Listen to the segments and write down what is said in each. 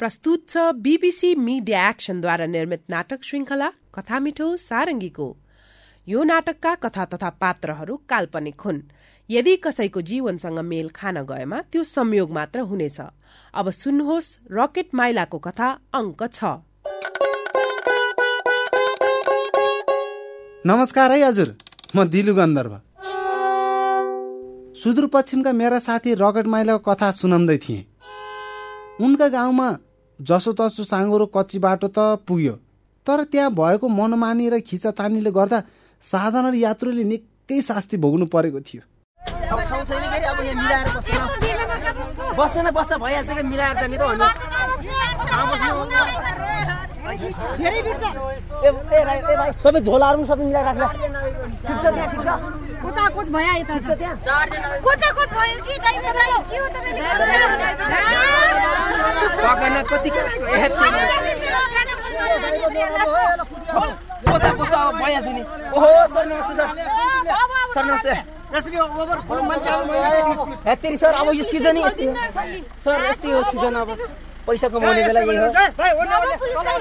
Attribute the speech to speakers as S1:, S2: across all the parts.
S1: प्रस्तुत छ BBC media एक्सनद्वारा निर्मित नाटक श्रृङ्खला कथा मिठो सारङ्गीको। यो नाटकका कथा तथा पात्रहरू काल्पनिक हुन्। यदि कसैको जीवनसँग मेल खान गएमा त्यो संयोग मात्र हुनेछ। अब सुन्नुहोस् रकेट माइलाको कथा अङ्क छ।
S2: नमस्कार है हजुर। म दिलु गन्धर्व। सुदूरपश्चिमका मेरा साथी रकेट माइलाको कथा सुनाउँदै थिएँ। उनका गाउँमा जसो तसो साँगुरो कच्ची बाटो त पुग्यो। तर त्यहाँ भएको मनमानी र खिचातानीले गर्दा साधारण यात्रुले निकै शास्ति भोग्नु परेको थियो।
S3: बस्छ बस्छ भइहाल्छ कि सबै झोलाहरू पनि सबै मिलाएर राख्ला ठिक छ त्यहाँ ठिक छ
S4: कोचाकोच भयो यता कोचाकोच भयो कि टाइममा के हो
S3: पकाउन कति कोचा कोचा भइहाल्छ नि ओहो सर नमस्ते सर सर नमस्ते हेत्तेरी सर अब यो सिजनै यस्तै सर यस्तै हो सिजन अब पैसा कमाउने बेला यही हो।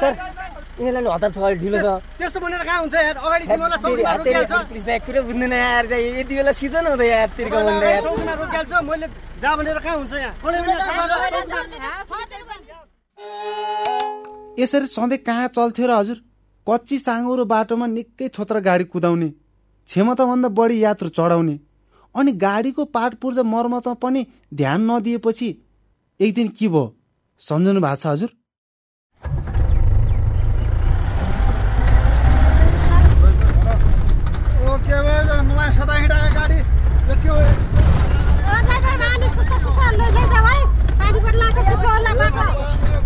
S3: सर यिनीहरूलाई हतार छ अहिले ढिलो छ।
S5: त्यस्तो भनेर कहाँ हुन्छ यार? अगाडि तिमीलाई चौकीमा रोकिहाल्छ।
S3: प्लिज दाइ कुरो बुझ्दैन यार दाइ यति बेला सिजन हुँदै यार तिर्को भन्दा यार
S5: चौकीमा रोकिहाल्छ मैले जा भनेर कहाँ हुन्छ यहाँ?
S2: यसरी सधैँ कहाँ चल्थ्यो र हजुर? कच्ची साँगुरो बाटोमा निकै छोत्र गाडी कुदाउने क्षमताभन्दा बढी यात्रु चढाउने अनि गाडीको पाट पूर्जा मर्मतमा पनि ध्यान नदिएपछि एक दिन के भयो? सम्झनु भएको छ हजुर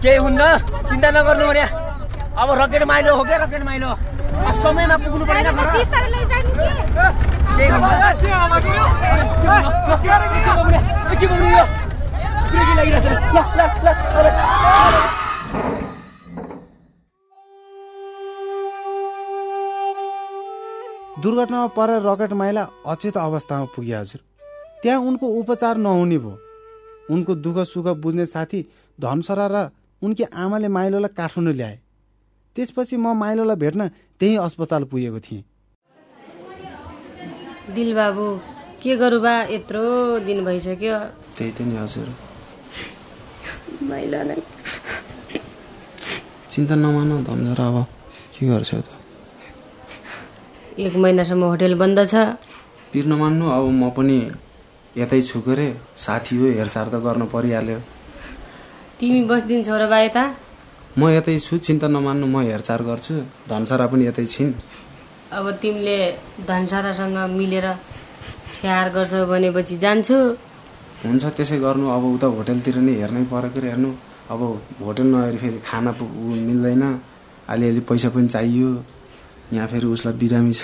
S3: केही हुन्न चिन्ता नगर्नु भने अब रकेट माइलो हो क्या रकेट माइलो समयमा पुग्नु परेन केही हुन्न ब्रेकी लागिरहेछ ल ल ल
S2: दुर्घटनामा परेर रकेट माइला अचेत अवस्थामा पुगे हजुर। त्यहाँ उनको उपचार नहुने भयो। उनको दुःख सुख बुझ्ने साथी धनसरा र उनकी आमाले माइलोलाई काठमाडौँ ल्याए। त्यसपछि म माइलोलाई भेट्न त्यही अस्पताल पुगेको थिएँ।
S6: दिल बाबु के गरौँ बा यत्रो दिन भइसक्यो।
S7: त्यही त नि हजुर। चिन्ता नमान धन्जरा अब। के गर्छ त?
S6: एक महिनासम्म होटेल बन्द छ।
S7: पिर नमान्नु अब म पनि यतै छु के अरे साथी हो हेरचाह त गर्न परिहाल्यो।
S6: तिमी बस्दिन्छौ र बा यता।
S7: म यतै छु चिन्ता नमान्नु म हेरचाह गर्छु। धनसरा पनि यतै छिन्।
S6: अब तिमीले धनसारासँग मिलेर स्याहार गर्छौ भनेपछि जान्छु।
S7: हुन्छ त्यसै गर्नु अब उता होटेलतिर नै हेर्नै पऱ्यो के अरे हेर्नु। अब होटेल नहेरी फेरि खाना मिल्दैन। अलिअलि पैसा पनि चाहियो। यहाँ फेरि उसलाई बिरामी छ।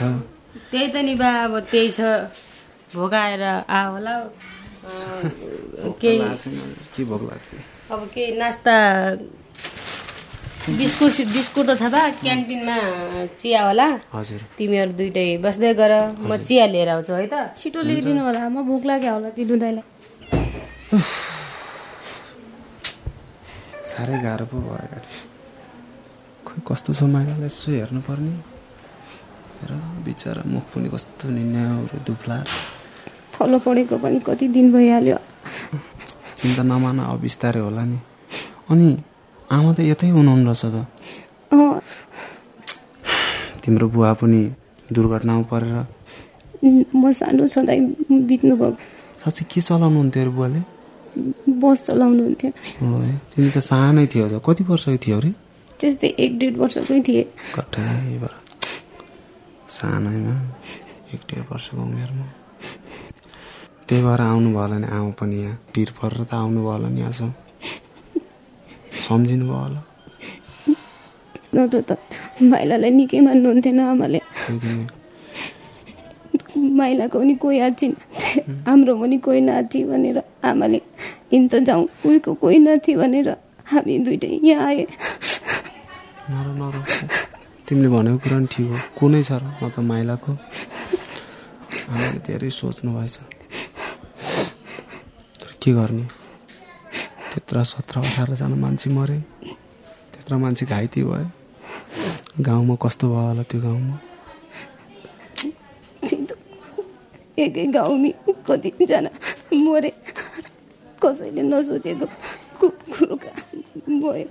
S6: त्यही त नि बा अब त्यही छ। भोगाएर आ होला। केही
S7: के भोक लाग्थ्यो?
S6: अब केही नास्ता बिस्कुट बिस्कुट त छ बा क्यान्टिनमा चिया होला।
S7: हजुर।
S6: तिमीहरू दुइटै बस्दै गर। म चिया लिएर आउँछु है त।
S4: छिटो ल्याइदिनु होला। म भोक लाग्यो होला दिलु दाइलाई
S7: साह्रै गाह्रो पो भयो खोइ कस्तो छ माइलालाई यसो हेर्नुपर्ने। र बिचरा मुख पनि कस्तो निन्याउ र दुप्ला
S4: थलो पढेको पनि कति दिन भइहाल्यो।
S7: चिन्ता नमान अब बिस्तारै होला नि। अनि आमा त यतै हुनुहुन्न रहेछ त। तिम्रो बुवा पनि दुर्घटनामा परेर।
S4: म सानो छँदा बित्नु भयो
S7: साँच्चै के चलाउनु हुन्थ्यो अरे बुवाले?
S4: बस चलाउनुहुन्थ्यो।
S7: तिमी त सानै थियो त कति वर्षको थियो अरे?
S4: त्यस्तै एक डेढ वर्षकै थिएँ।
S7: सानैमा एक डेढ वर्षको उमेरमा। त्यही भएर आउनु भयो होला नि आमा पनि यहाँ पिर परेर त आउनु भयो होला नि आज सम्झिनु भयो होला।
S4: नत्र त माइलालाई निकै मान्नुहुन्थेन आमाले। माइलाको पनि कोही आछिन् हाम्रो पनि कोही नाची भनेर आमाले इन त जाउँ उहीको कोही नाथी भनेर हामी दुइटै यहाँ आए।
S7: नर नर। तिमीले भनेको कुरा पनि ठिक हो। को नै छ र? म त माइलाको। आमाले धेरै सोच्नु भएछ। तर के गर्ने? त्यत्र सत्र अठारजना मान्छे मरे। त्यत्र मान्छे घाइते भयो गाउँमा कस्तो भयो होला त्यो गाउँमा?
S4: एकै गाउँमी कतिजना मरे। कसैले नसोचेको कुरो भयो।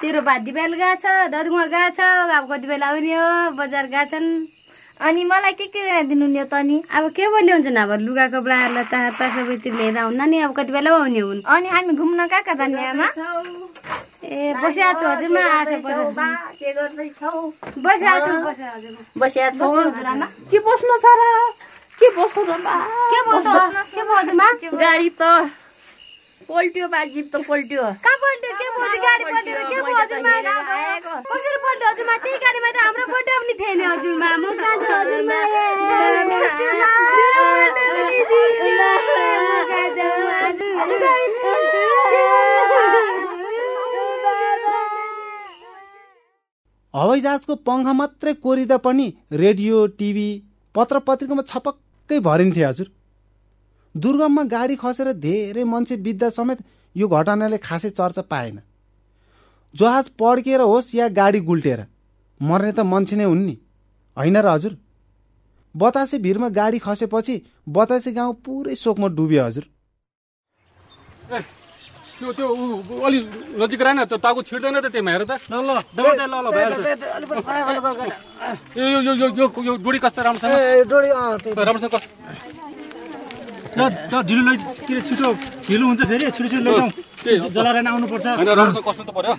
S8: तेरो भाती बेल गएको छ ददुवा गएको छ अब कति बेला आउने हो बजार गएको छन्।
S9: अनि मलाई के के दिनु नि त नि
S8: अब के बोल्ने हुन्छ अब लुगा कपडाहरूलाई त सबैतिर लिएर आउन नि अब कति बेला आउने हुन्।
S9: अनि हामी घुम्न कहाँ कहाँ जाने आमा?
S8: ए बसिया छु हजुरमा आशा
S9: के गर्दैछौ?
S8: बसिया छु बसिया हजुरमा
S9: बसिया छौ
S8: हजुरआमा
S9: के बस्नु छ र? के बस्नु र
S8: के भयो त के भयो? हजुरमा
S9: गाडी त पल्ट्यो बा जिप त पल्ट्यो।
S8: कहाँ पल्ट्यो? के भयो? गाडी पल्ट्यो के? भयो? हजुरमा कसरी पल्ट्यो हजुरमा? त्यही गाडीमा त हाम्रो बर्थडे पनि थिएन हजुरमा। म कहाँ छु हजुरमा?
S2: हवाईजहाजको पङ्ख मात्रै कोरिँदा पनि रेडियो टिभी पत्र पत्रिकामा छपक्कै भरिन्थे हजुर। दुर्गममा गाडी खसेर धेरै मान्छे बित्दा समेत यो घटनाले खासै चर्चा पाएन। जहाज पड्किएर होस् या गाडी गुल्टेर मर्ने त मान्छे नै हुन् नि। होइन र हजुर? बतासे भिरमा गाडी खसेपछि बतासे गाउँ पुरै शोकमा डुब्यो हजुर।
S10: त्यो त्यो अलि नजिक रान त ताको छिर्दैन त त्यहीमा हेर त। ल ल ल ल यो यो यो यो यो डोरी कस्तो राम्रोसँग? राम्रोसँग कस्तो?
S11: ल ल ढिलो लै के अरे छिटो ढिलो हुन्छ फेरि छिटो छिटो लैजाउँ जलाएर आउनुपर्छ
S10: कस्तो त पर्यो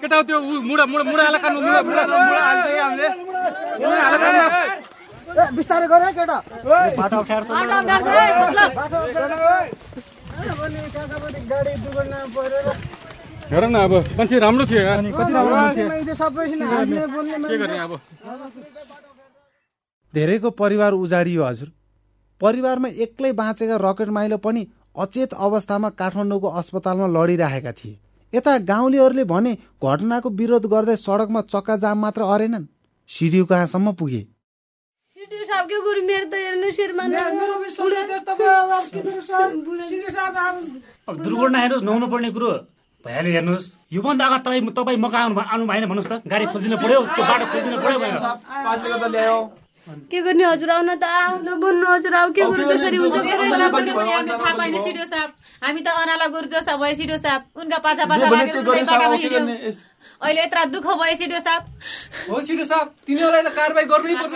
S10: केटा त्यो मुडा मुडा मुडा मुडा मुडा मुडा हालिसक्यो हामीले मुडा
S5: गर केटा
S10: हेर न अब मान्छे राम्रो थियो
S2: धेरैको परिवार उजाडियो हजुर। परिवारमा एक्लै बाँचेका रकेट माइलो पनि अचेत अवस्थामा काठमाडौँको अस्पतालमा लडिरहेका थिए। यता गाउँलेहरूले भने घटनाको विरोध गर्दै सडकमा चक्का जाम मात्र अरेनन्। सिडियो कहाँसम्म पुगे?
S8: के गुरु मेरो त हेर्नु श्रीमान
S11: अब दुर्घटना हेर्नुहोस् नहुनु पर्ने कुरो। भइहाल्यो हेर्नुहोस्। योभन्दा अगाडि तपाईँ तपाईँ मका आउनु आउनु भएन भन्नुहोस् त। गाडी खोजिदिनु पर्यो। त्यो बाटो खोजिदिनु पर्यो।
S8: के गर्ने हजुर आउन त आउन बोल्नु हजुर आऊ। के गुरु जसरी हुन्छ
S12: हामी त अनाला गुरु जसा भयो सिडियो साहब उनका पाछा पाछा लागेर अहिले यत्र दुःख भयो सिडियो साहब
S13: हो सिडियो साहब तिमीहरूलाई त कारवाही गर्नै पर्छ।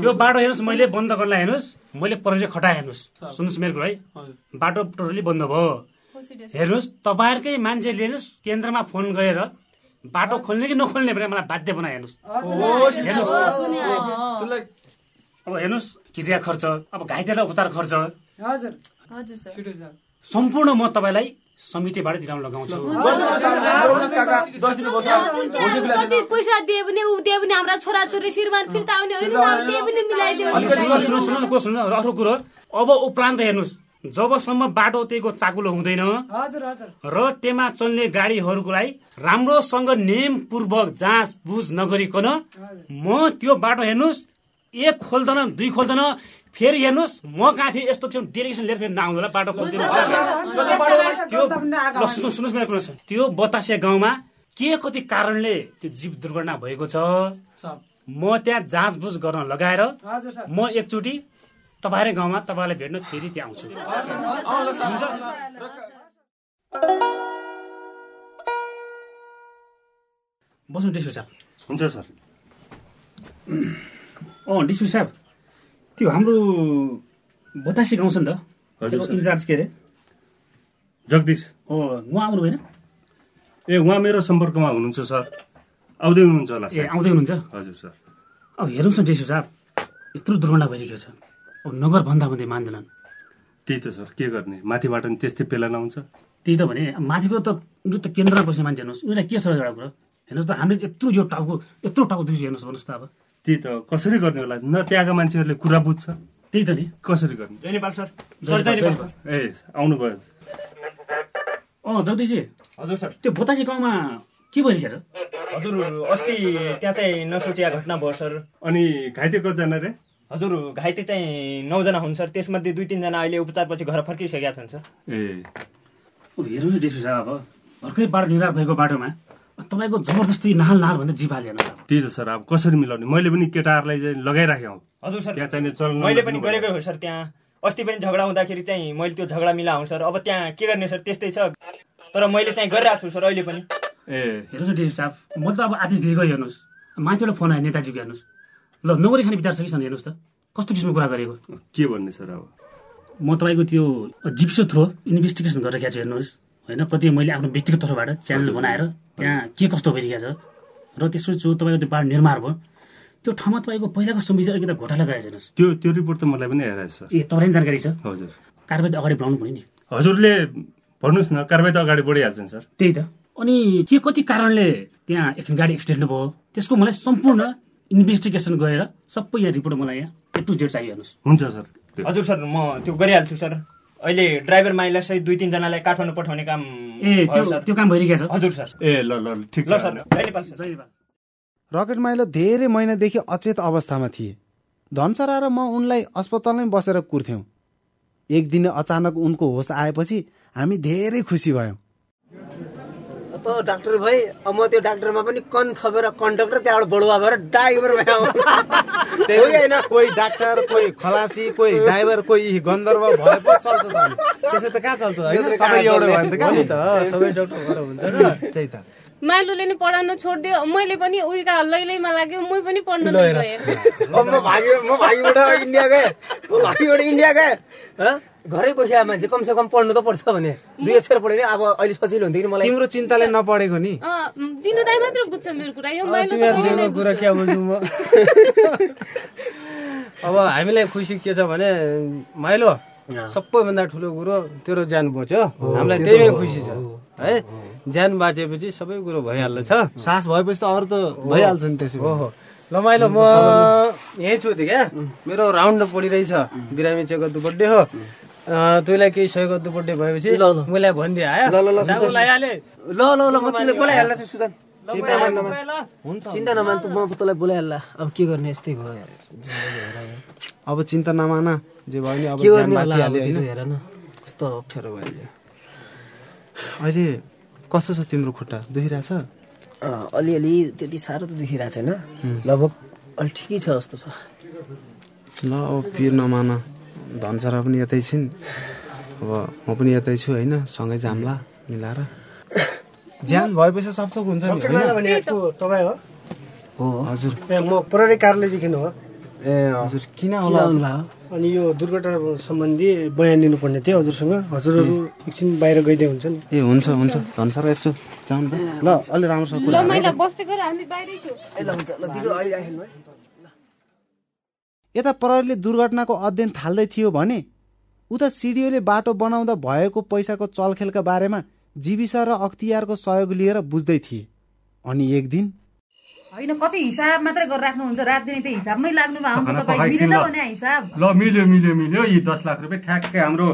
S11: त्यो बाटो हेर्नुहोस् मैले बन्द गर्नलाई हेर्नुहोस्। मैले प्रहरी खटाएँ हेर्नुहोस्। सुन्नुहोस् मेरो है बाटो टोटली बन्द भयो। हेर्नुहोस् तपाईँहरूकै मान्छेले हेर्नुहोस् केन्द्रमा फोन गरेर बाटो खोल्ने कि नखोल्ने भनेर मलाई बाध्य बनाए हेर्नुहोस्। हेर्नुहोस्। अब हेर्नुहोस् क्रिया खर्च अब घाइतेलाई उपचार खर्च।
S12: हजुर। हजुर सर।
S11: सम्पूर्ण म तपाईँलाई समितिबाट दिलाउन लगाउँछु।
S8: कति पैसा दिए पनि ऊ दिए पनि हाम्रा छोरा छोरी श्रीमान फिर्ता आउने होइन त्यही पनि मिलाइदियो।
S11: सुन्नु सुन्नु सुन्नु सुन्नु अर्को कुरो अब उपरान्त हेर्नुहोस्। जबसम्म बाटो त्यहीको चाकुलो हुँदैन र त्यहाँ चल्ने गाडीहरूलाई राम्रोसँग नियमपूर्वक जाँच बुझ नगरिकन म त्यो बाटो हेर्नुहोस् एक खोल्दैन दुई खोल्दैन फेरि हेर्नुहोस् म कहाँ थिएँ यस्तो किसिम डेलिगेसन लिएर फेरि नआउँदैन बाटो सुन्नुहोस् मेरो कुरा त्यो बतासे गाउँमा के कति कारणले त्यो जीव दुर्घटना भएको छ? म त्यहाँ जाँच बुझ गर्न लगाएर म एकचोटि तपाईँकै गाउँमा तपाईँलाई भेट्न फेरि त्यहाँ आउँछु। बस्नु डिस्पु साहब।
S14: हुन्छ सर।
S11: अँ डिस्पु साहब त्यो हाम्रो बतासी गाउँ छ नि त। इन्चार्ज के अरे?
S14: जगदीश।
S11: हो उहाँ आउनु भएन
S14: ए उहाँ मेरो सम्पर्कमा हुनुहुन्छ सर। आउँदै हुनुहुन्छ होला
S11: ए आउँदै हुनुहुन्छ?
S14: हजुर सर।
S11: अब हेर्नुहोस् न डेसु साहब यत्रो दुर्घटना भइरहेको छ। अब नगर भन्दा भन्दै मान्दैनन्।
S14: त्यही त सर के गर्ने? माथिबाट नि त्यस्तै पेला आउँछ
S11: त्यही त भने माथिको त जो त केन्द्रमा बस्ने मान्छे हेर्नुहोस्। उनीहरूलाई के छ एउटा कुरो? हेर्नुहोस् त हामीले यत्रो यो टाउको यत्रो टाउको दुख्छ हेर्नुहोस् भन्नुहोस् त अब।
S14: त्यही त कसरी गर्ने होला? न त्यहाँका मान्छेहरूले कुरा बुझ्छ।
S11: त्यही त नि।
S14: कसरी गर्ने?
S3: जयनेपाल सर।
S11: सर।
S14: ए आउनुभयो।
S11: अँ जगदीशजी।
S3: हजुर सर।
S11: त्यो बतासी गाउँमा के भइरहेको छ?
S3: हजुर अस्ति त्यहाँ चाहिँ नसोचिया घटना भयो सर।
S14: अनि घाइते कतिजना रे?
S3: हजुर घाइते चाहिँ नौजना हुन् सर। त्यसमध्ये दुई तिनजना अहिले उपचारपछि घर फर्किसकेका छन् सर।
S14: ए।
S11: हेर्नुहोस् न डेसु साहब अब भर्खरै बाटो निर्माण भएको बाटोमा तपाईँको जबरजस्ती नाल नाल भन्दा जीव अब
S14: त्यही त सर अब कसरी मिलाउने? मैले पनि केटाहरूलाई चाहिँ लगाइराखेँ हौ।
S3: हजुर सर
S14: त्यहाँ चाहिने चल्न
S3: मैले पनि गरेकै हो सर त्यहाँ। अस्ति पनि झगडा हुँदाखेरि चाहिँ मैले त्यो झगडा मिलाउँ सर। अब त्यहाँ के गर्ने सर? त्यस्तै छ। तर मैले चाहिँ गरिरहेको छु सर अहिले पनि।
S14: ए।
S11: हेर्नुहोस् न डेसु साहब मैले त अब आदेश दिएको हेर्नुहोस्। माथिबाट फोन आयो नेताजीको हेर्नुहोस्। ल नगरी खाने विचार छ कि छैन हेर्नुहोस् त। कस्तो किसिमको कुरा गरेको?
S14: के भन्ने सर अब?
S11: म तपाईँको त्यो जिप्सो थ्रो इन्भेस्टिगेसन गरिरहेको छु हेर्नुहोस्। होइन कति मैले आफ्नो व्यक्तिगत तर्फबाट च्यानल बनाएर त्यहाँ के कस्तो भइरहेको छ। र त्यसपछि जो तपाईँको त्यो बाटो निर्माण भयो त्यो ठाउँमा तपाईँको पहिलाको संविधान अलिकति घोटाला गराएको छ हेर्नुहोस्।
S14: त्यो त्यो रिपोर्ट त मलाई पनि आइरहेछ सर।
S11: ए तपाईँलाई जानकारी छ?
S14: हजुर।
S11: कारवाही त अगाडि बढाउनु पर्यो नि।
S14: हजुरले भन्नुहोस् न कारवाही त अगाडि बढिहाल्छ नि सर।
S11: त्यही त। अनि के कति कारणले त्यहाँ एकछिन गाडी एक्सिडेन्ट भयो? त्यसको मलाई सम्पूर्ण इन्भेस्टिगेसन गरेर सबै यहाँ रिपोर्ट मलाई यहाँ ए टु जेड चाहियो हेर्नुहोस्
S14: हुन्छ सर।
S3: हजुर सर म त्यो गरिहाल्छु सर। अहिले ड्राइभर माइला सहित दुई तिनजनालाई काठमाडौँ पठाउने काम
S11: ए
S3: भयो,
S11: त्यो
S3: सर।
S11: त्यो काम भइरहेको छ?
S3: हजुर सर।
S14: ए ल ल ठिक
S3: ल
S14: छ
S3: सर।
S2: रकेट माइलो धेरै महिनादेखि अचेत अवस्थामा थिए। धनसरा र म उनलाई अस्पतालमै बसेर कुर्थ्यौँ। एक दिन अचानक उनको होस आएपछि हामी धेरै खुसी भयौँ।
S3: त डाक्टर भाइ अब म त्यो डाक्टरमा पनि कन थपेर कन्डक्टर त्यहाँबाट बढुवा भएर ड्राइभर भएँ
S2: त्यही होइन कोही डाक्टर कोही खलासी कोही ड्राइभर कोही गन्धर्व भए पो चल्छ। त्यसै त कहाँ चल्छ सबै
S3: डाक्टर भएर हुन्छ
S2: त्यही त।
S4: माइलोले नि पढाउन छोडिदियो। मैले पनि उहीका लैलैमा लाग्यो म पनि पढ्न नै गएँ
S3: म भागी म भागीबाट इन्डिया गएँ। म भागीबाट इन्डिया गएँ। हँ? घरै बसिया मान्छे कमसे कम पढ्नु त पर्छ भने दुई अक्षर पढ्यो भने अब अहिले सजिलो हुन्थ्यो कि मलाई।
S2: तिम्रो चिन्ताले नपढेको नि?
S4: अँ, दिनु दाई मात्र बुझ्छ मेरो कुरा। यो माइलो त नै
S3: कुरा क्या बुझ्नु म?
S15: अब हामीलाई खुसी के छ भने माइलो सबैभन्दा ठुलो कुरो तेरो ज्यान बच्यो। हामीलाई त्यही खुसी छ। है ज्यान बाँचेपछि सबै कुरो भइहाल्छ
S2: सास भएपछि त अरू त भइहाल्छ नि त्यसै
S15: ल माइलो म यहीँ छु त क्या मेरो राउन्ड पढिरहेछ। बिरामी चेकको बर्थडे हो। तँलाई केही सहयोग बर्थडे भएपछि मलाई भनिदिए
S3: ल, ल, ल, म तिमीलाई बोलाइहाल्ला सुजन। चिन्ता मान
S15: हुन्छ।
S3: चिन्ता नमान त म तँलाई बोलाइहाल्ला। अब के गर्ने यस्तै भयो।
S2: अब चिन्ता नमान। जे भयो नि अब
S3: के गर्ने हेर न। कस्तो अप्ठ्यारो भयो
S2: अहिले। कस्तो छ तिम्रो खुट्टा? दुखिरहेछ?
S3: अँ, अलिअलि त्यति साह्रो त दुखिरहेको छैन लगभग अलि ठिकै छ जस्तो छ।
S2: ल अब पिर नमान। धनसरा पनि यतै छिन्। अब म पनि यतै छु होइन सँगै जाम्ला मिलाएर। ज्यान भएपछि सब थोक हुन्छ नि
S15: तपाईँ हो?
S3: हो
S2: हजुर।
S15: ए म प्रहरी कार्यालयदेखि हो।
S3: ए
S2: हजुर। किन
S3: किन
S2: होला
S15: अनि यो दुर्घटना सम्बन्धी बयान दिनुपर्ने थियो हजुरसँग। हजुरहरू एकछिन बाहिर गइदिए हुन्छ नि
S2: ए हुन्छ हुन्छ। धनसरा यसो जाउँ त ल अलि राम्रोसँग यता प्रहरीले दुर्घटनाको अध्ययन थाल्दै थियो भने उता सिडिओले बाटो बनाउँदा भएको पैसाको चलखेलका बारेमा जीविसा र अख्तियारको सहयोग लिएर बुझ्दै थिए। अनि एक दिन
S16: होइन कति हिसाब मात्रै गरेर राख्नुहुन्छ रात दिने त्यो हिसाबमै लाग्नु आउँछ तपाईँ मिलेन। भने हिसाब।
S14: ल मिल्यो मिल्यो मिल्यो। यी दस लाख रुपियाँ ठ्याक्कै हाम्रो।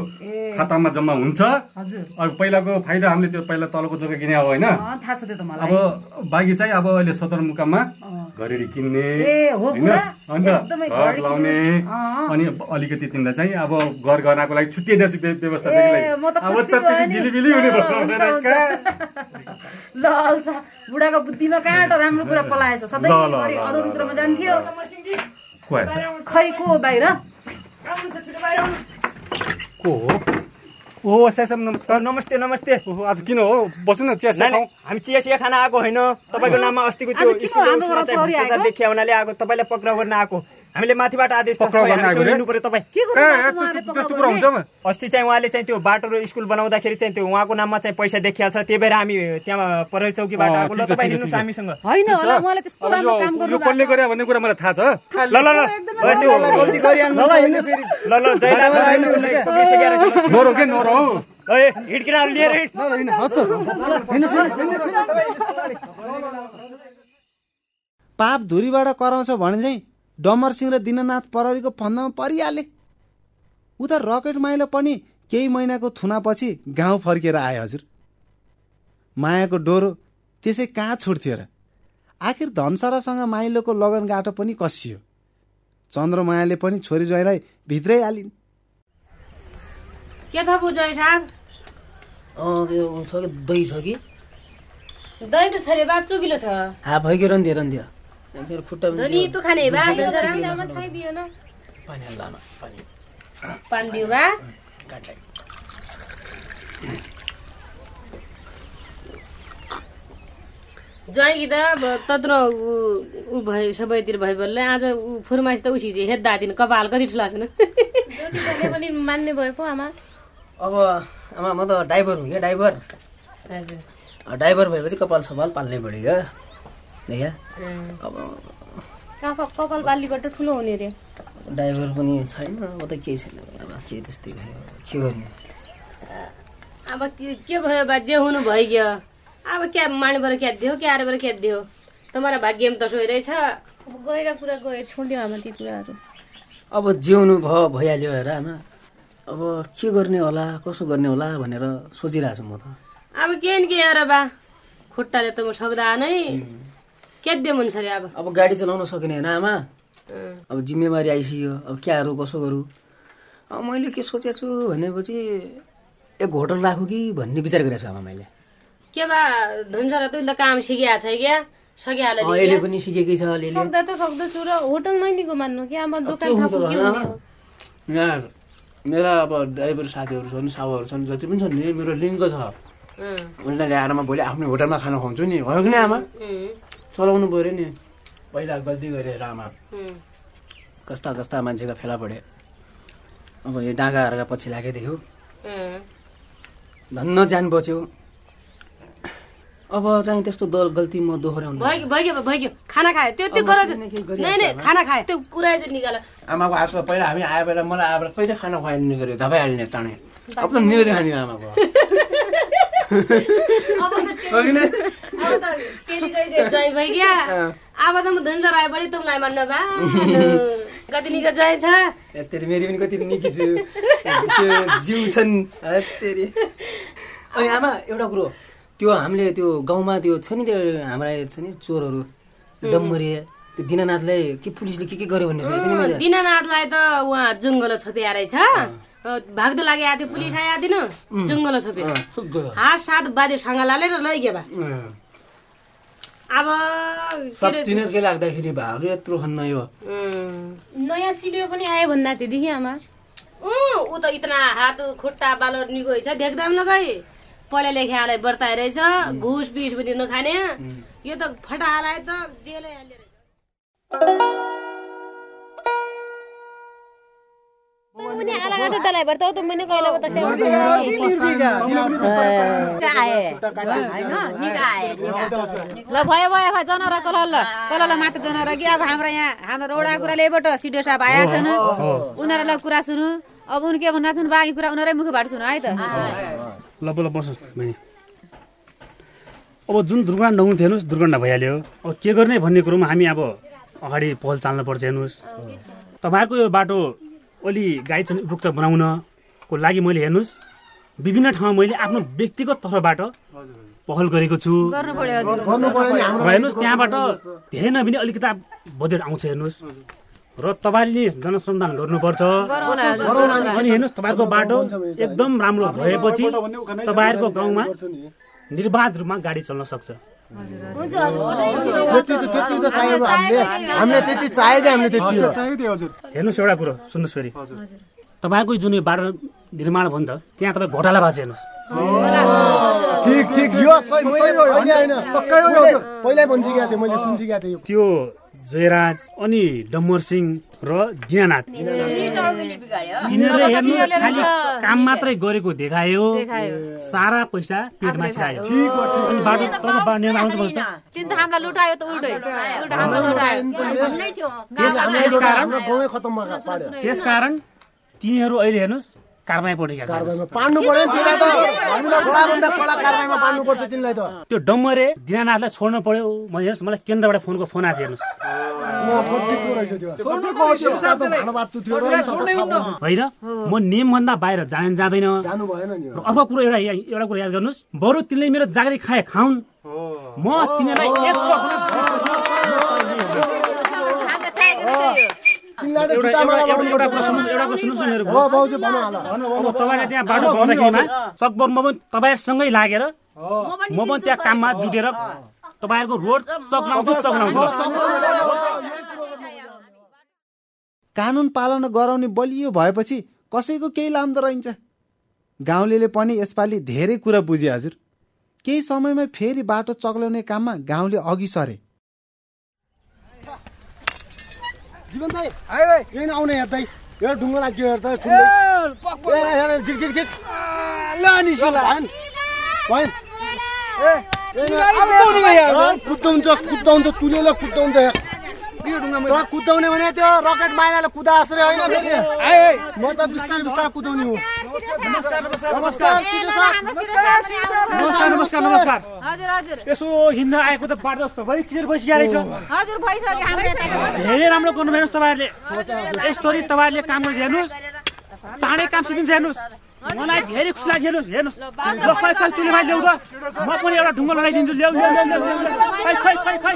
S14: खातामा जम्मा हुन्छ।
S16: हजुर।
S14: अब पहिलाको फाइदा हामीले त्यो पहिला तलको जग्गा किने अब होइन।
S16: थाहा छ त्यो त मलाई।
S14: अब बाँकी चाहिँ अब अहिले सदरमुकाममा घरेडी किन्ने? अन्त घर लाउने। अनि अलिकति तिमीलाई चाहिँ अब घर गर्नको लागि छुट्टिदिएको छु व्य- व्यवस्था।
S16: ल बुढाको बुद्धिमा कहाँ राम्रो कुरा पलाएछ
S14: ल,
S16: सधैँभरि
S14: ल,
S16: अरूद्रमा जान्थ्यो
S14: को आएछ?
S16: खै को बाहिर
S14: को हो ओ साहेब नमस्कार
S3: नमस्ते नमस्ते
S14: ओहो आज किन हो बस्नु न चिया चिया खाउँ
S3: हामी चिया सिया खान आएको होइन तपाईँको नाममा अस्तिको त्यो? देखिया हुनाले आएको तपाईँलाई पक्राउ गर्न आएको
S17: हामीले माथिबाट आदेश? अस्ति चाहिँ उहाँले चाहिँ त्यो बाटो र स्कुल बनाउँदाखेरि चाहिँ त्यो उहाँको नाममा चाहिँ पैसा देखिया छ त्यही भएर हामी त्यहाँ प्रहरी चौकीबाट आएको। ल तपाईँ हिँड्नुहोस्। हामीसँग।
S10: छ?
S16: होला उहाँले त्यस्तो
S10: अब
S16: राम्रो
S10: यो-
S16: काम गर्नु
S10: यो कसले गर्यो भन्ने कुरा मलाई थाहा छ।
S17: ल ल लिएर।
S2: पाप धुरीबाट कराउँछ भने चाहिँ डमर सिंह र दिननाथ प्रहरीको फन्दामा परिहाले। उता रकेट माइलो पनि केही महिनाको थुनापछि गाउँ फर्किएर आए हजुर। मायाको डोरो त्यसै कहाँ छुट्थ्यो र? आखिर धनसरासँग माइलोको लगनगाटो पनि कसियो चन्द्रमायाले पनि छोरी ज्वाइँलाई भित्रै हालिन्।
S6: के
S3: कि? दही छ कि?
S6: दही त छ रे बा चुकिलो छ।
S3: हाफ है रन्दियो रन्दियो मेरो खुट्टा पनि
S6: धनी तँ खाने बा
S4: दियो न।
S3: पानी हाल्दा आमा, पानी।
S6: पान दियो बा। ज्वाइँ कि त अब तत्रो ऊ भयो सबैतिर भयो बोल्ने आज ऊ फुर्माइस त उसी हेर्दा दिन कपाल कति ठुला छन्।
S4: भने पनि मान्ने भयो पो आमा।
S3: अब आमा म त ड्राइभर हुँ क्या ड्राइभर? ड्राइभर भएपछि कपाल सपाल पाल्नै पऱ्यो क्या।
S4: कपाल कपाल बालीबाट ठुलो हुने रे
S3: ड्राइभर पनि छैन अब त केही छैन अब के त्यस्तै भयो के गर्ने?
S6: अब के के भयो बा जे हुनु भइगयो अब क्या मानेबाट क्या दियो क्या आरेबाट क्या दियो? तुम्हारा भाग्य में त सोही रहेछ
S4: अब गएका कुरा गए छोडिदियो आमा ती कुराहरू।
S3: अब जिउनु भयो भइहाल्यो हेर आमा। अब के गर्ने होला कसो गर्ने होला भनेर सोचिरहेको छु म त।
S6: अब के न के हेर बा। खुट्टाले त म सक्दा नै। क्या दियो मन छ रे अब?
S3: अब गाडी चलाउन सकिने होइन आमा। अब जिम्मेवारी आइसक्यो। अब क्याहरू कसो गरौँ? अब मैले के सोचेको छु भनेपछि एक होटल राखौँ कि भन्ने विचार गरेको छु आमा मैले।
S6: के बा धुन्छ र तुले काम सिकिया छ क्या? सकिहाल्यो
S3: अँ,
S6: नि
S3: यसले
S6: क्या?
S3: पनि सिकेकै छ अलिअलि।
S4: सक्दा त सक्दछु र होटल मैलीको मान्नु कि आमा दोकान थापु
S15: यहाँ मेरा अब ड्राइभर साथीहरू छन् साहुहरू छन् जति पनि छन् नि मेरो लिङ्क छ। उनलाई ल्याएर म भोलि आफ्नो होटलमा खाना खुवाउँछु नि। भयो कि नि आमा? चलाउनु पऱ्यो नि। पहिला गल्ती गरेर आमा
S6: अँ।
S3: कस्ता कस्ता मान्छेका फेला पढे अब यो डाँगाहरूका पछि लागेदेखि। धन्न ज्यान बच्यो। अब चाहिँ त्यस्तो दल गल्ती म दोहोऱ्याउनु
S6: भइगयो भइगयो। खाना खायो। त्यो त्यो गर
S3: होला?
S6: खाना खायो। त्यो कुरा चाहिँ निकाल।
S15: आमाको हातमा पहिला हामी आए बेला मलाई आएर कहिले खाना खुवाइने गऱ्यो धपाइहाल्ने चाँडै। अब त निहुरी खाने आमाको।
S6: भइगया अब त म धुन्छ रायो बढी तुमलाई मान्न बा कति निको जय छ।
S3: तेरि मेरी पनि कति निकी छु। जिउ छन्। अनि आमा एउटा कुरो। त्यो हामीले त्यो गाउँमा त्यो छ नि त्यो हाम्रा छ नि चोरहरू डम्बरे त्यो दिनानाथलाई के पुलिसले के के गर्यो भन्ने
S6: दिनानाथलाई त उहाँ जुङ्गलो छोपिया रहेछ भाग्दो लागि आएको थियो पुलिस आएको थिएन जुङ्गलो छोपे। हात सात बाजे सँगै लालेर बा।
S15: अँ।
S6: अब
S15: तिनीहरूकै लाग्दाखेरि भाग्यो यत्रो खन्न यो।
S4: नयाँ सिडियो पनि आयो भन्दा थिएदेखि आमा।
S6: ऊ त इतना हात खुट्टा बालो निको छ देख्दा पनि लगाइ पढे लेखेलाई बर्ताए रहेछ घुस पिस पनि नखाने। यो त फटाहालाई त जेलै हाल्यो रहेछ
S4: पनि आला गातो डलाइ पर्छ त मैले कहिले बता
S16: ल भयो भयो भयो जनावर कलल कलल मात्र जनावर कि अब हाम्रो यहाँ हाम्रो रोडा कुरा ल्याइबाट सिडिओ साहब आएका छन् उनीहरूलाई कुरा सुनु अब उनी के भन्दा छन् बाँकी कुरा उनीहरू मुखबाट सुनु है त
S11: ल ल बस्नुहोस् अब जुन दुर्घटना नहुन्थ्यो हेर्नुहोस् दुर्घटना भइहाल्यो अब के गर्ने भन्ने कुरोमा हामी अब अगाडि पहल चाल्नुपर्छ हेर्नुहोस् तपाईँहरूको यो बाटो अलि गाडी चाहिँ उपयुक्त बनाउनको लागि मैले हेर्नुहोस् विभिन्न ठाउँमा मैले आफ्नो व्यक्तिगत तर्फबाट पहल गरेको छु हेर्नुहोस् त्यहाँबाट धेरै नभने अलिकता बजेट आउँछ हेर्नुहोस् र तपाईँले जनसन्धान गर्नुपर्छ अनि हेर्नुहोस् तपाईँहरूको बाटो एकदम राम्रो भएपछि तपाईँहरूको गाउँमा निर्वाध रूपमा गाडी चल्न सक्छ हेर्नुहोस् एउटा कुरो सुन्नुहोस् फेरि। तपाईँहरूको जुन यो बाटो निर्माण भयो नि त त्यहाँ तपाईँ घोटाला भएको छ हेर्नुहोस् त्यो जयराज अनि डम्बर सिंह र तिनीहरूले हेर्नु खालि काम मात्रै गरेको देखायो।
S16: देखायो।
S11: सारा पैसा पेटमा छिरायो अनि बाटो तल बाँड्नेमा आउँछ भन्नुहोस् त
S16: तिन त हामीलाई लुटायो त उल्टै। उल्टा हामीलाई लुटायो।
S5: हाम्रो गाउँै खतम भयो पाड्यो।
S11: त्यसकारण तिनीहरू अहिले हेर्नुहोस् त्यो डम्बरे दिनानाथलाई छोड्नु पर्यो म हेर्नुहोस् मलाई केन्द्रबाट फोनको फोन आएको छ हेर्नुहोस्। होइन म नियमभन्दा बाहिर जान जाँदैन।
S5: जानु भएन नि
S11: र अर्को कुरो एउटा एउटा कुरो याद गर्नुहोस्। बरु तिनले मेरो जागिरी खाए खाउन्। म तिनीहरूलाई एक
S5: तिमीलाई त
S11: एउटा
S5: जुत्तामा
S11: एउटा-
S5: लगाउनु
S11: एउटा
S5: पर्छ।
S11: कुरा सुन्नुहोस् एउटा कुरा सुन्नुहोस् न मेरो
S5: हो बाउजू भन हाल
S11: अब तपाईँले त्यहाँ बाटो बनाउँदाखेरिमा सकभर म पनि तपाईँहरूसँगै लागेर म पनि त्यहाँ काममा जुटेर तपाईँहरूको रोड चक्राउँछु चक्राउँछु
S2: कानुन पालना गराउने बलियो भएपछि कसैको केही लाम्दो रहन्छ? गाउँले पनि यसपालि धेरै कुरा बुझे हजुर। केही समयमा फेरि बाटो चक्लाउने काममा गाउँले अघि सरे।
S5: जीवन है यही न आउने हेर्दै यो ढुङ्गा लाग्यो हेर्दै झिक
S13: यहाँ।
S5: कुदाउँछ कुदाउँछ तुलेर कुदाउने भने त्यो रकेट माइनाले कुदा जसरी होइन म त बिस्तारै बिस्तारै कुदाउने हो। नमस्कार।
S11: नमस्कार नमस्कार यसो हिँड्न आएको त बाटो सबै क्लियर भइसकेको रहेछ। धेरै राम्रो गर्नु हेर्नुहोस् तपाईँहरूले। यसरी तपाईँहरूले काम गर्नु हेर्नुहोस्। चाँडै काम सिकिन्छ हेर्नुहोस्। मलाई धेरै खुसी लाग्यो हेर्नुहोस् ल ल्याउ त म पनि एउटा ढुङ्गा लगाइदिन्छु ल्याउ ल्याउ ल्याउ ल्याउ ल्याउ, ल्याउ। खै खै खै खै।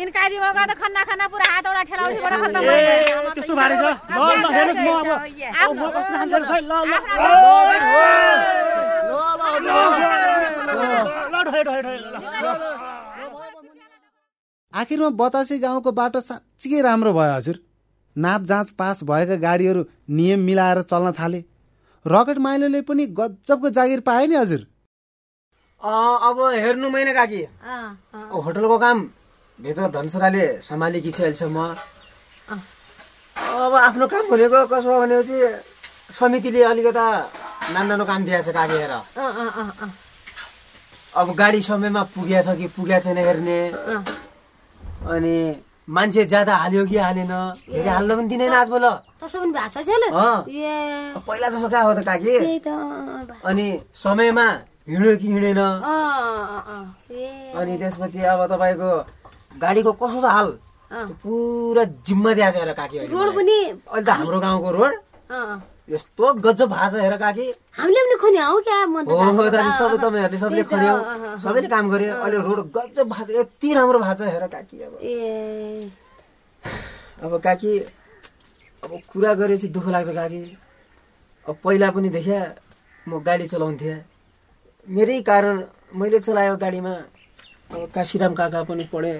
S16: इन काजी मौका त खन्ना खन्ना पुरा हातौडा ठेलाउटीबाट खत्तम
S11: ए
S16: भयो
S11: त्यस्तो भएर छ। ल ल हेर्नुहोस् म अब अब म कस्तो खान्छ ल ल ल ढोइ ढोइ ढोइ ल
S2: आखिरमा बतासे गाउँको बाटो साँच्चीकै राम्रो भयो हजुर। नाप जाँच पास भएका गाडीहरू नियम मिलाएर चल्न थाले। रकेट माइलोले पनि गजबको जागिर पाए नि हजुर।
S3: अँ, अब हेर्नु मैन काकी। होटलको काम भित्र धनसराले सम्हालेकी छ अहिलेसम्म। अब आफ्नो काम भनेको कसो भनेपछि समितिले अलिकता नानो काम दिएको छ काकी हेर। अब गाडी समयमा पुगेछ कि पुगेको छैन हेर्ने। अनि मान्छे ज्यादा हाल्यो कि हालेन? फेरि हाल्न पनि दिँदैन।
S8: ए।
S3: पहिला जस्तो कहाँ हो त काकी? अनि समयमा हिँड्यो कि हिँडेन? अनि त्यसपछि अब तपाईँको गाडीको कसो छ हाल? पुरा जिम्मा दिएको छ काकी अहिले
S8: रोड
S3: मलाई।
S8: पनि
S3: अहिले त हाम्रो गाउँको रोड। यस्तो गजब छ हेर काकी।
S8: हामीले पनि खन्यो हौ क्या मन त
S3: सबै तपाईँहरूले सबैले खन्यो। सबैले काम गर्यो। अहिले रोड गजब छ यति राम्रो छ हेर काकी अब।
S8: ए।
S3: अब काकी अब कुरा गरेपछि दुःख लाग्छ काकी। अब पहिला पनि देखिया म गाडी चलाउँथेँ। मेरै कारण मैले चलायो गाडीमा अब काशीराम काका पनि पढे।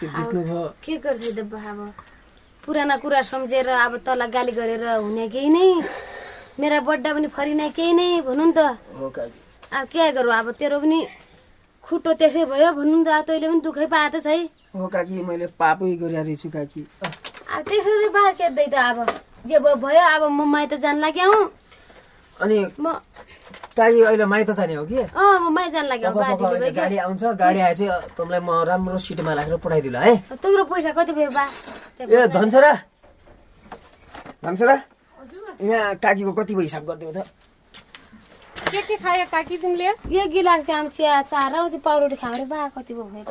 S8: के गर्छ पुराना कुरा सम्झेर अब तल गाली गरेर हुने केही नै। मेरा बड्डा पनि फरिने केही नै भनौँ त।
S3: हो काकी।
S8: अब के गरौँ? अब तेरो पनि खुट्टो त्यसै भयो भनौँ त। अब तैँले पनि दुःखै पाए त छै
S3: हो काकी मैले पापै काकी।
S8: अब त्यसो चाहिँ बार खेद्दै त अब। जे भयो अब म माइत जान लाग्यो हौ
S3: अनि
S8: म
S3: काकी अहिले माइत जाने हो कि?
S8: अँ म माइत जान लाग्यो
S3: गाडी आउँछ गाडी आएपछि तपाईँलाई म राम्रो सिटमा राखेर पठाइदिनु है।
S8: तिम्रो पैसा कति भयो बा?
S3: ए धनसरा। धनसरा? यहाँ काकीको कति भयो हिसाब गरिदियो त।
S16: के के खायो काकी तिमीले?
S8: यो गिलास काम चिया चार आउँछ पाउरोटी खाऊ रे बा कति भयो?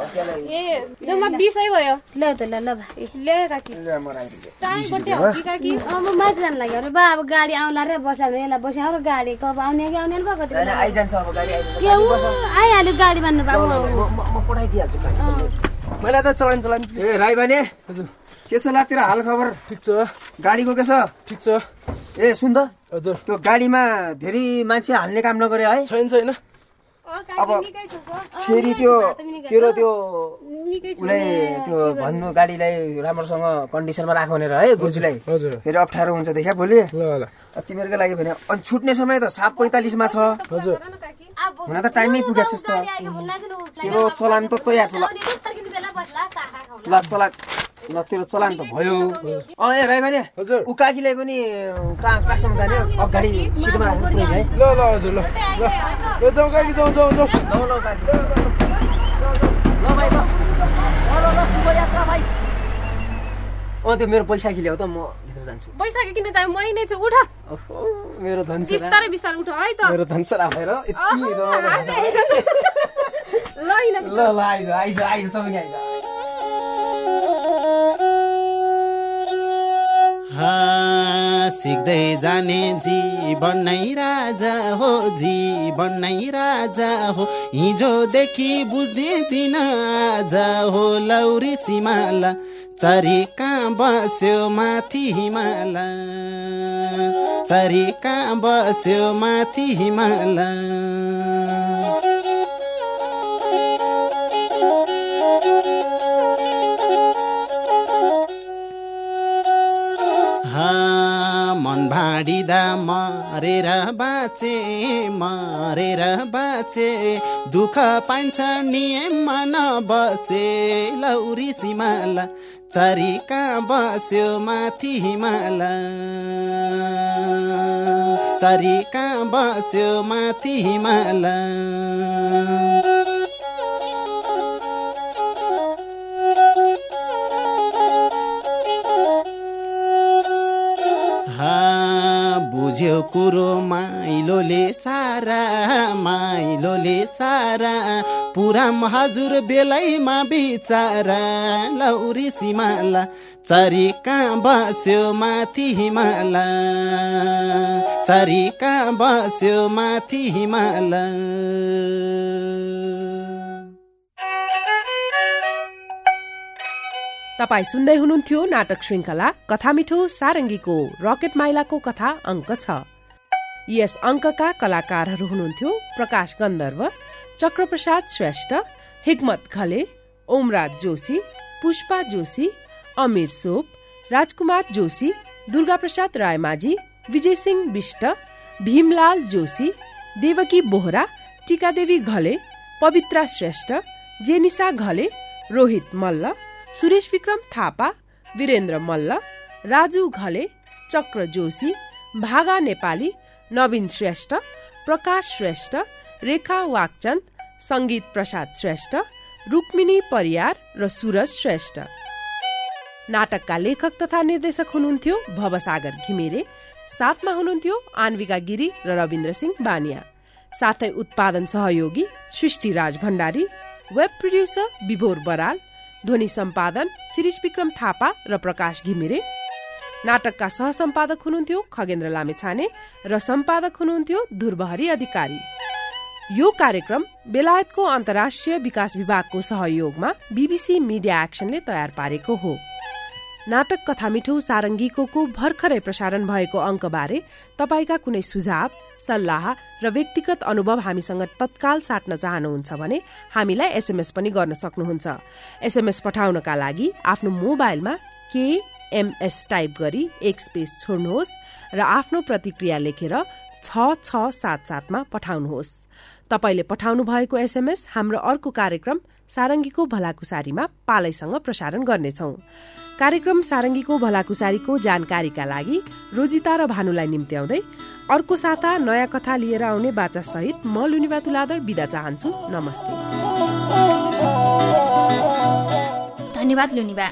S16: ए जम्मा बिसै भयो।
S8: ल त ल ल ए।
S16: ले काकी।
S3: ल, म राखिदिन्छु।
S16: टाइम
S3: रुपियाँ
S16: हो कि काकी?
S8: अब म माथि जानु लाग्यो अरे बा अब गाडी आउला रे बस्यो भने यसलाई बस्यो र गाडी। कब आउने कि आउने बा कति
S3: आइजान्छ अब गाडी
S8: आइहाल्यो गाडी मान्नु बा
S3: ल, ल, ल, म- पठाइदिइहाल्छु काकी
S13: मैले त चलाइन चलाइन
S3: ए राई भने हजुर। के छ लातिर हाल खबर
S13: ठिक छ।
S3: गाडीको के छ?
S13: ठिक छ।
S3: ए सुन त।
S13: हजुर।
S3: त्यो गाडीमा धेरै मान्छे हाल्ने काम नगरे है।
S13: छैन छैन।
S3: अब फेरि त्यो तेरो त्यो उसलाई त्यो भन्नु गाडीलाई राम्रोसँग कन्डिसनमा राख भनेर है गुरुजीलाई।
S13: हजुर।
S3: फेरि अप्ठ्यारो हुन्छ देखा भोलि।
S13: ल ल।
S3: तिमीहरूको लागि भने अनि छुट्ने समय त सात पैँतालिसमा छ।
S13: हजुर।
S3: हुन त टाइममै पुगेछ त। तेरो चलान त तयार छ ल। ल चलान। ल तेरो चलान त भयो अँ ए भाइ भने हजुर ऊ काकीलाई पनि कहाँ कहाँसम्म जाने अगाडि सिटमा पुऱ्याइदियो है
S13: ल ल हजुर ल ल जाउँ काकी जाउँ जाउँ जाउँ
S3: ल ल काकी ल भाइ ल ल ल शुभयात्रा भाइ अँ त्यो मेरो बैशाखी ल्याऊ त म भित्र जान्छु
S18: बैशाखी किन त मै नै छु उठ
S3: मेरो धन
S18: बिस्तारै बिस्तारै उठ है त
S3: मेरो धनसरा भएर यति।
S18: ल
S3: ल आइज आइज आइज त पनि आइज
S19: सिक्दै जाने जीवन नै राजा हो जीवन नै राजा हो। हिजोदेखि बुझ्ने दिन आज हो लौरी सिमाला चरी कहाँ बस्यो माथि हिमाला? चरी कहाँ बस्यो माथि हिमाला? भाँडिँदा मरेर बाँचे मरेर बाँचे। दुःख पाइन्छ नियममा नबसे। लौरी सिमाला चरी कहाँ बस्यो माथि हिमाला। चरी कहाँ बस्यो माथि हिमाला। बुझ्यो कुरो माइलोले सारा माइलोले सारा। पुरा हजुर बेलैमा बिचारा लौरी सिमाला चरी कहाँ बस्यो माथि हिमाला? चरी कहाँ बस्यो माथि हिमाला?
S1: तपाईँ सुन्दै हुनुहुन्थ्यो नाटक श्रृङ्खला कथा मिठो सारङ्गीको रकेट माइलाको कथा अङ्क छ। यस अङ्कका कलाकारहरू हुनुहुन्थ्यो प्रकाश गन्धर्व चक्रप्रसाद श्रेष्ठ हिक्मत घले ओमराज जोशी पुष्पा जोशी अमीर सोप राजकुमार जोशी दुर्गाप्रसाद रायमाझी विजय सिंह विष्ट भीमलाल जोशी देवकी बोहरा टिकादेवी घले पवित्रा श्रेष्ठ जेनिसा घले रोहित मल्ल सुरेश विक्रम थापा वीरेन्द्र मल्ल राजु घले चक्र जोशी भागा नेपाली नवीन श्रेष्ठ प्रकाश श्रेष्ठ रेखा वाकचन्द संगीत प्रसाद श्रेष्ठ रुक्मिनी परियार र सुरज श्रेष्ठ। नाटकका लेखक तथा निर्देशक हुनुहुन्थ्यो भवसागर घिमिरे साथमा हुनुहुन्थ्यो आन्विका गिरी र रविन्द्र सिंह बानिया। साथै उत्पादन सहयोगी सृष्टि राज भण्डारी वेब प्रोड्युसर विभोर बराल ध्वनि सम्पादन शिरिष विक्रम थापा र प्रकाश घिमिरे। नाटकका सह सम्पादक हुनुहुन्थ्यो खगेन्द्र लामेछाने र सम्पादक हुनुहुन्थ्यो ध्रुवहरी अधिकारी। यो कार्यक्रम बेलायतको अन्तर्राष्ट्रिय विकास विभागको सहयोगमा बीबीसी मिडिया एक्सनले तयार पारेको हो। नाटक कथा मिठो सारङ्गीको भर्खरै प्रसारण भएको अङ्कबारे तपाईँका कुनै सुझाव सल्लाह र व्यक्तिगत अनुभव हामीसँग तत्काल साट्न चाहनुहुन्छ भने हामीलाई एसएमएस पनि गर्न सक्नुहुन्छ। एसएमएस पठाउनका लागि आफ्नो मोबाइलमा केएमएस टाइप गरी एक स्पेस छोड्नुहोस् र आफ्नो प्रतिक्रिया लेखेर छ छ सात सातमा पठाउनुहोस्। तपाईँले पठाउनु भएको एसएमएस हाम्रो अर्को कार्यक्रम सारङ्गीको भलाकुसारीमा पालैसँग प्रसारण गर्नेछौ। कार्यक्रम सारङ्गीको भलाकुसारीको जानकारीका लागि रोजिता र भानुलाई निम्त्याउँदै अर्को साता नयाँ कथा लिएर आउने बाचा सहित म लुनिबा तुलादर बिदा चाहन्छु। नमस्ते।
S20: धन्यवाद लुनिबा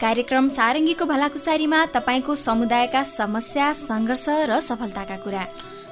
S20: कार्यक्रम सारङ्गीको भलाकुसारीमा तपाईँको समुदायका समस्या संघर्ष र सफलताका कुरा।